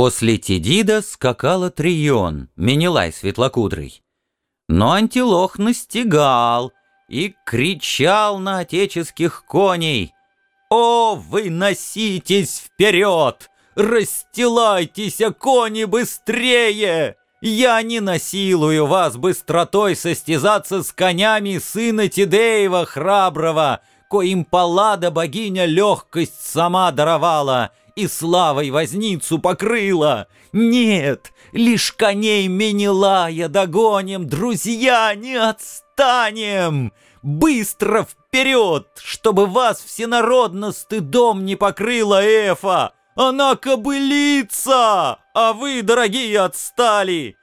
После Тедида скакала Трион, Менелай светлокудрый. Но антилох настигал и кричал на отеческих коней. «О, вы носитесь вперед! Расстилайтесь, кони, быстрее! Я не насилую вас быстротой состязаться с конями сына Тидеева храброго, коим Паллада богиня легкость сама даровала и славой возницу покрыла. Нет, лишь коней Менелая догоним, друзья, не отстанем! Быстро вперед, чтобы вас всенародно стыдом не покрыла Эфа! Она кобылица, а вы, дорогие, отстали!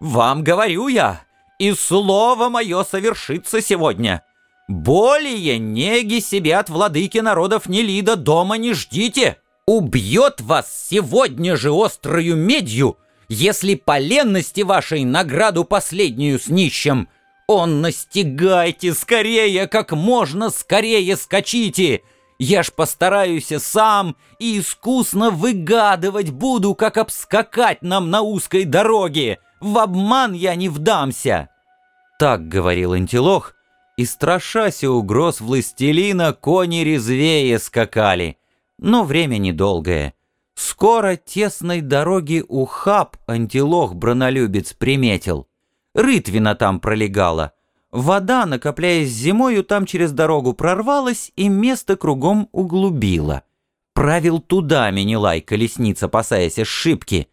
Вам говорю я, и слово мое совершится сегодня. Более неги себе от владыки народов Нелида дома не ждите. Убьет вас сегодня же острою медью, если по ленности вашей награду последнюю снищем. Он настигайте скорее, как можно скорее скачите. Я ж постараюсь сам и искусно выгадывать буду, как обскакать нам на узкой дороге. В обман я не вдамся. Так говорил Антилох, и, страшася угроз властелина, кони резвее скакали. Но время недолгое. Скоро тесной дороги ухаб антилох бронолюбец приметил. Рытвина там пролегала. Вода, накопляясь зимою, там через дорогу прорвалась и место кругом углубила. Правил туда Менелай, колесница, опасаясь ошибки.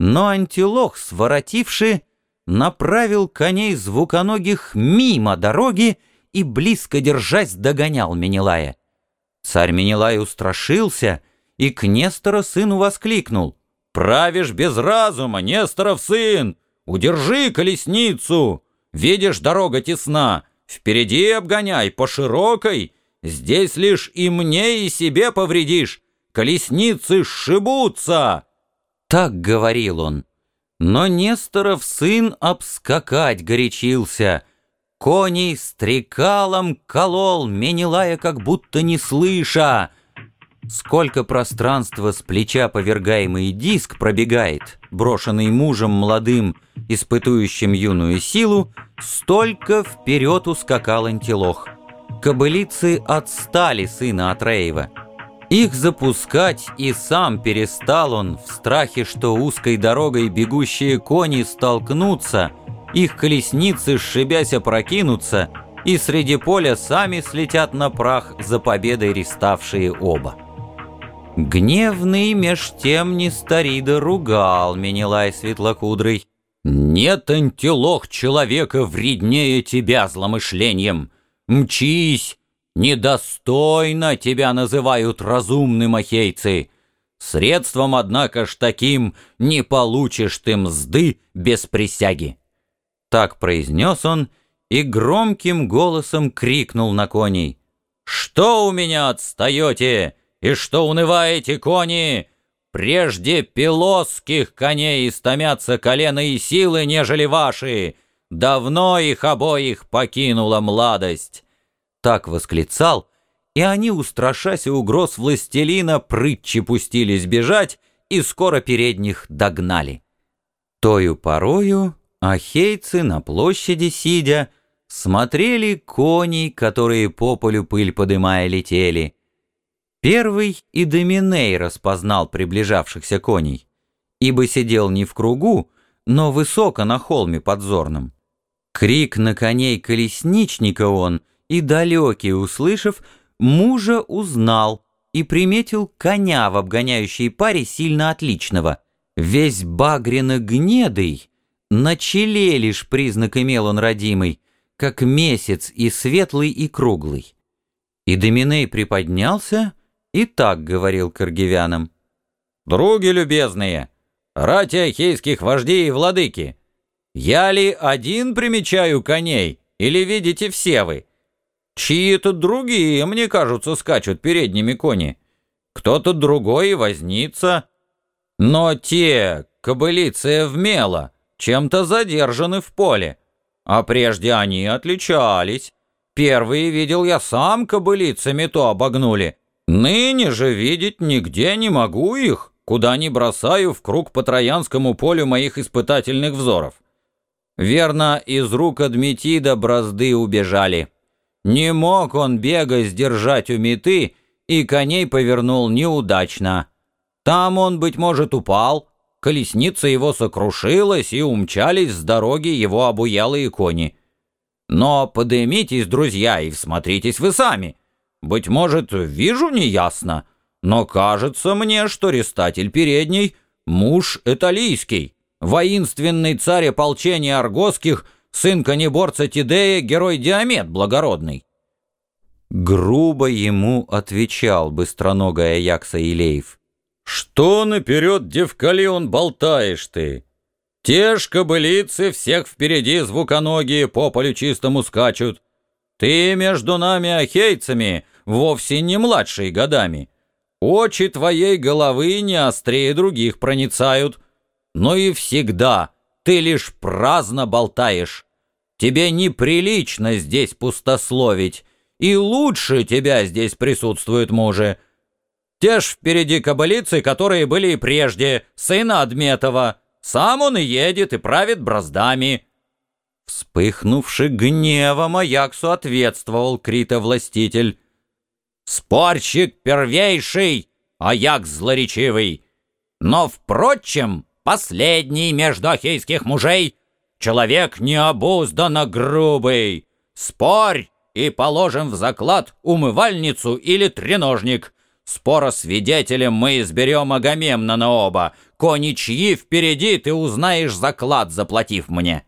Но антилох, своротивший, направил коней звуконогих мимо дороги и, близко держась, догонял Менелая. Царь Менелай устрашился и к Нестору сыну воскликнул. «Правишь без разума, Несторов сын! Удержи колесницу! Видишь, дорога тесна, впереди обгоняй по широкой, здесь лишь и мне, и себе повредишь, колесницы сшибутся!» Так говорил он. Но Несторов сын обскакать горячился. Коней стрекалом колол, Менелая как будто не слыша. Сколько пространства с плеча повергаемый диск пробегает, брошенный мужем молодым, испытующим юную силу, столько вперед ускакал антилох. Кобылицы отстали сына Атреева. Их запускать и сам перестал он в страхе, что узкой дорогой бегущие кони столкнутся, их колесницы, сшибясь, опрокинутся, и среди поля сами слетят на прах за победой реставшие оба. Гневный меж тем не старида ругал Менелай светлокудрый. «Нет, антилох человека вреднее тебя зломышлением! Мчись, Недостойно тебя называют разумным ахейцы. Средством, однако ж, таким не получишь ты мзды без присяги. Так произнес он и громким голосом крикнул на коней. «Что у меня отстаете? И что унываете, кони? Прежде пилосских коней истомятся колено и силы, нежели ваши. Давно их обоих покинула младость так восклицал, и они, устрашась угроз властелина, прытчи пустились бежать и скоро передних догнали. Тою порою ахейцы на площади сидя смотрели коней, которые по полю пыль подымая летели. Первый и Доминей распознал приближавшихся коней, ибо сидел не в кругу, но высоко на холме подзорном. Крик на коней колесничника он — и далекий, услышав, мужа узнал и приметил коня в обгоняющей паре сильно отличного. Весь багрено-гнедый, на челе лишь признак имел он родимый, как месяц и светлый, и круглый. И Доминей приподнялся и так говорил к аргивянам. «Други любезные, рати ахейских вождей и владыки, я ли один примечаю коней, или видите все вы?» Чьи-то другие, мне кажутся, скачут передними кони. Кто-то другой и вознится. Но те, кобылицы вмело, чем-то задержаны в поле. А прежде они отличались. Первые видел я сам, кобылицами то обогнули. Ныне же видеть нигде не могу их. куда не бросаю в круг по Троянскому полю моих испытательных взоров. Верно, из рук Адметида бразды убежали. Не мог он бега сдержать у меты, и коней повернул неудачно. Там он, быть может, упал, колесница его сокрушилась, и умчались с дороги его обуялые кони. Но подымитесь, друзья, и всмотритесь вы сами. Быть может, вижу неясно, но кажется мне, что рестатель передний — муж италийский, воинственный царь ополчения аргосских, сын конеборца Тидея, герой Диамет благородный. Грубо ему отвечал быстроногая Якса Илеев. «Что наперед, девкалион, болтаешь ты? Те ж кобылицы всех впереди звуконогие по полю чистому скачут. Ты между нами ахейцами вовсе не младший годами. Очи твоей головы не острее других проницают, но и всегда ты лишь праздно болтаешь. Тебе неприлично здесь пустословить, и лучше тебя здесь присутствуют мужи. Те ж впереди кобылицы, которые были и прежде, сына Адметова. Сам он и едет, и правит браздами». Вспыхнувший гневом, Аяксу ответствовал Крита-властитель. Спорщик первейший, Аякс злоречивый. Но, впрочем, последний между ахейских мужей человек необузданно грубый. Спорь, и положим в заклад умывальницу или треножник. Спора свидетелем мы изберем Агамемнона оба. Кони чьи впереди ты узнаешь заклад, заплатив мне».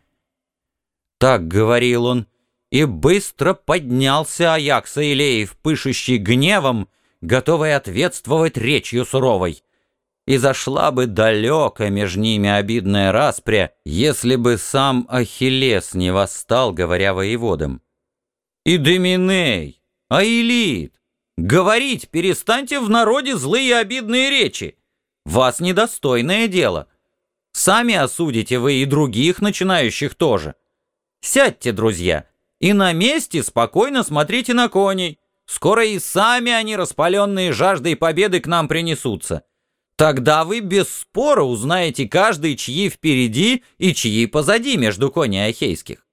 Так говорил он, и быстро поднялся Аякса Илеев, пышущий гневом, готовый ответствовать речью суровой. И зашла бы далеко между ними обидная распря, если бы сам Ахиллес не восстал, говоря воеводам. И Деминей, Аилит, говорить перестаньте в народе злые обидные речи. Вас недостойное дело. Сами осудите вы и других начинающих тоже. Сядьте, друзья, и на месте спокойно смотрите на коней. Скоро и сами они, распаленные жаждой победы, к нам принесутся. Тогда вы без спора узнаете каждый, чьи впереди и чьи позади между коней ахейских.